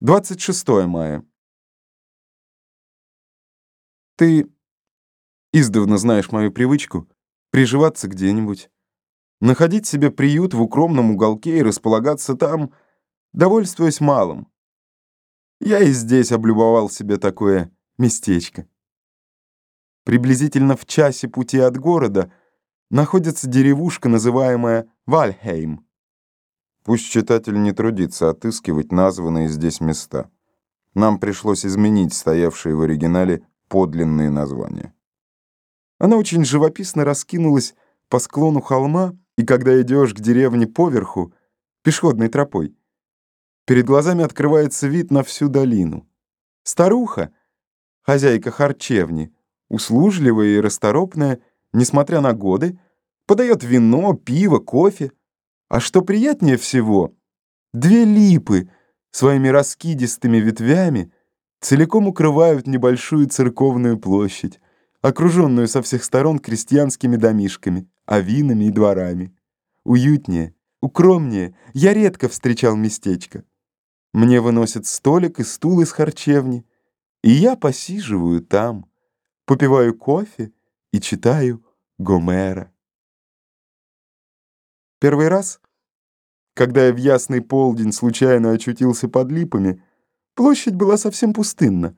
26 мая. Ты издавна знаешь мою привычку приживаться где-нибудь, находить себе приют в укромном уголке и располагаться там, довольствуясь малым. Я и здесь облюбовал себе такое местечко. Приблизительно в часе пути от города находится деревушка, называемая Вальхейм. Пусть читатель не трудится отыскивать названные здесь места. Нам пришлось изменить стоявшие в оригинале подлинные названия. Она очень живописно раскинулась по склону холма, и когда идешь к деревне поверху, пешеходной тропой, перед глазами открывается вид на всю долину. Старуха, хозяйка харчевни, услужливая и расторопная, несмотря на годы, подает вино, пиво, кофе, а что приятнее всего, две липы своими раскидистыми ветвями целиком укрывают небольшую церковную площадь, окруженную со всех сторон крестьянскими домишками, авинами и дворами. Уютнее, укромнее я редко встречал местечко. Мне выносят столик и стул из харчевни, и я посиживаю там, попиваю кофе и читаю Гомера. Первый раз, когда я в ясный полдень случайно очутился под липами, площадь была совсем пустынна.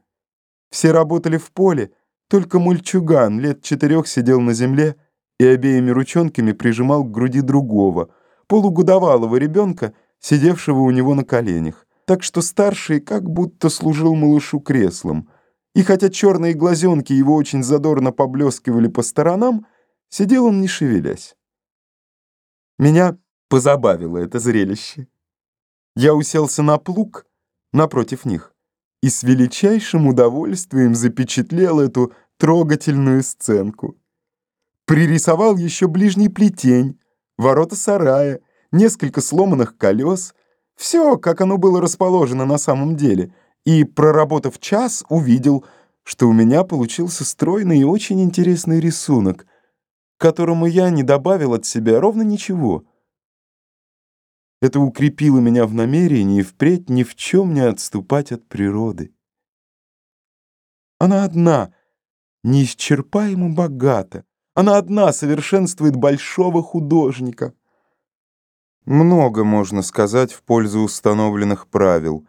Все работали в поле, только мульчуган лет четырех сидел на земле и обеими ручонками прижимал к груди другого, полугодовалого ребенка, сидевшего у него на коленях. Так что старший как будто служил малышу креслом. И хотя черные глазенки его очень задорно поблескивали по сторонам, сидел он не шевелясь. Меня позабавило это зрелище. Я уселся на плуг напротив них и с величайшим удовольствием запечатлел эту трогательную сценку. Пририсовал еще ближний плетень, ворота сарая, несколько сломанных колес, все, как оно было расположено на самом деле, и, проработав час, увидел, что у меня получился стройный и очень интересный рисунок — которому я не добавил от себя ровно ничего. Это укрепило меня в намерении впредь ни в чем не отступать от природы. Она одна, неисчерпаемо богата. Она одна совершенствует большого художника. Много можно сказать в пользу установленных правил.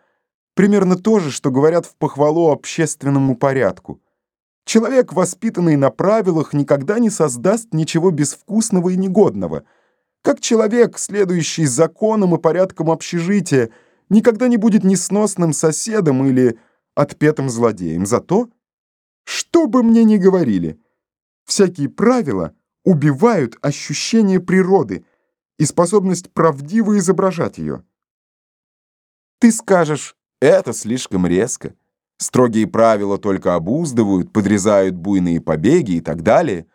Примерно то же, что говорят в похвалу общественному порядку. Человек, воспитанный на правилах, никогда не создаст ничего безвкусного и негодного. Как человек, следующий законам и порядкам общежития, никогда не будет несносным соседом или отпетым злодеем. Зато, что бы мне ни говорили, всякие правила убивают ощущение природы и способность правдиво изображать ее. Ты скажешь, это слишком резко. Строгие правила только обуздывают, подрезают буйные побеги и так далее.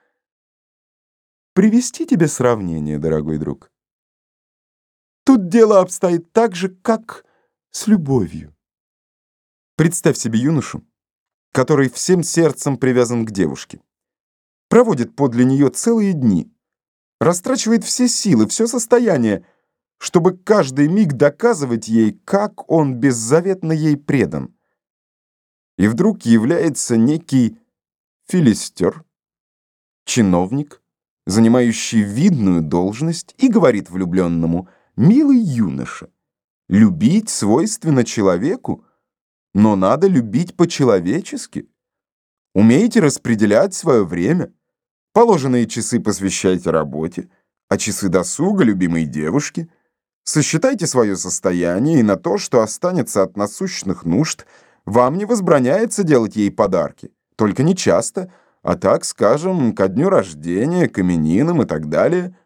Привести тебе сравнение, дорогой друг. Тут дело обстоит так же, как с любовью. Представь себе юношу, который всем сердцем привязан к девушке. Проводит подле нее целые дни, растрачивает все силы, все состояние, чтобы каждый миг доказывать ей, как он беззаветно ей предан и вдруг является некий филистер, чиновник, занимающий видную должность, и говорит влюбленному «Милый юноша, любить свойственно человеку, но надо любить по-человечески. Умейте распределять свое время. Положенные часы посвящайте работе, а часы досуга любимой девушке. Сосчитайте свое состояние и на то, что останется от насущных нужд – вам не возбраняется делать ей подарки, только не часто, а так, скажем, ко дню рождения, к именинам и так далее.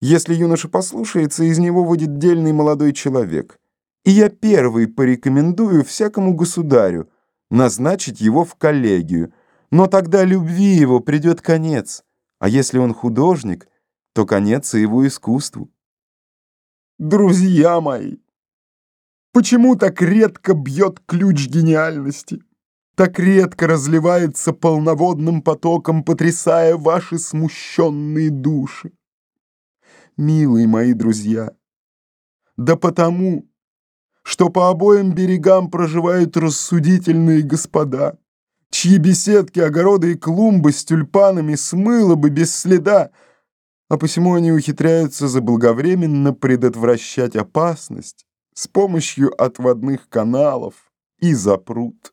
Если юноша послушается, из него выйдет дельный молодой человек. И я первый порекомендую всякому государю назначить его в коллегию, но тогда любви его придет конец, а если он художник, то конец и его искусству. Друзья мои! Почему так редко бьет ключ гениальности? Так редко разливается полноводным потоком, потрясая ваши смущенные души? Милые мои друзья, да потому, что по обоим берегам проживают рассудительные господа, чьи беседки, огороды и клумбы с тюльпанами смыло бы без следа, а посему они ухитряются заблаговременно предотвращать опасность с помощью отводных каналов и запрут.